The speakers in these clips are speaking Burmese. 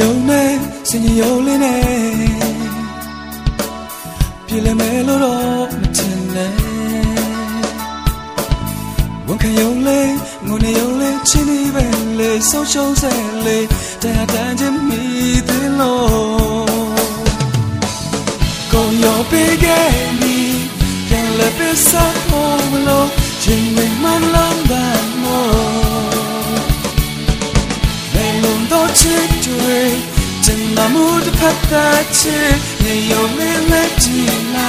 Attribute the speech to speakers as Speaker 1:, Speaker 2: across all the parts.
Speaker 1: ယုံလေးနဲ့ပြေလည်မယ်လို့တော့မထင်နဲ့ဝန်ခံယုံလေးငုံနေယုံလေးချင်းနေပဲလေဆုံးရှုံးစေလေတရားတန်ခြင်းမိသေးလို့ကိုရောပေးခဲ့ပြီပြန်လည်းပြစားဖို့မလို့ချင်းမမလုံး mahmoud patache ye yo me latina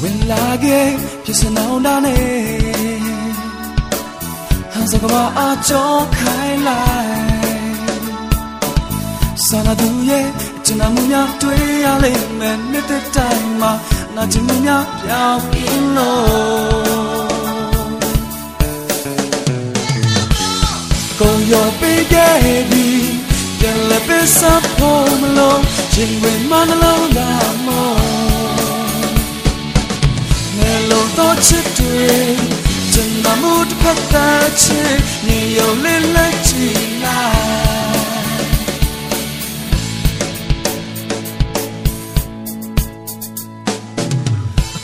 Speaker 1: when lage pisana onda ne hanzagwa a chokai lai sana du ye ကျွန်တော်မူများတွေ့ရလိမ့်မယ်နှစ်သက်တိုင်းမှာနာကျင်မူများပြောင်းပြီးလို့ ရောပေးခဲ့ပြီပြန်လည်းပေးစားဖို့မလို့ချိန်ဝင်မနှလုံးသားမောငယ်လုံးတော့ချစ်တွေကျွန်တော်မှုတစ်ဖက်သားချစ်နေရုံလေးလက်ချီလိုက်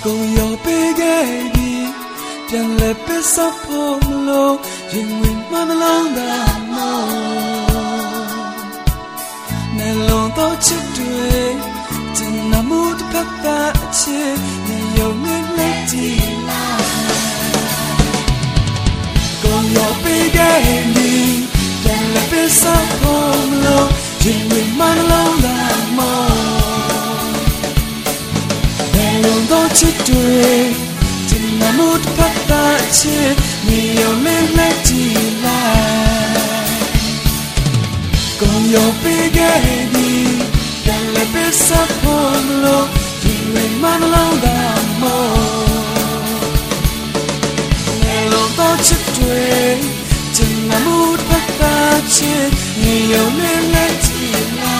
Speaker 1: ကုန်ရောပေးခဲ့ ပြီပြန်လည်းပေးစားဖို့မလို့ရင်ဝင်မနှလုံးသားမောနှလုံးတော့ချစ်တွေတင်နမှုတစ်ဖက်သားအချစ်နေရုံနဲ့လက်ကြည့်လာကုန်ရောပေးခဲ့ပြီပြန်လည်းပေးစားဖို့မလို့ရင်ဝင်မနှလုံးသားမောနှလုံးတော့ချစ်တွေတင် စ်နေရုံနဲ့လက်ကြည့်လာကုန်ရောပေးခဲ့ပြီပြန်လည်းပေးစားဖို့မလို့ဒီလိုမှမလုံးတာမောငယ်လုံးတော့ချစ်တွေကျင်မမှုတစ်ပါးချစ်နေရုံနဲ့လက်ကြည့်လာ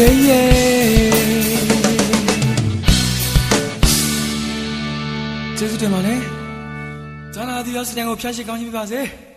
Speaker 1: Yeah, yeah. တင်ပါတယ်။ဇာနာဒီရောစတန်ကိုဖျက်ရှိကောင်းကြီးပြပါစေ။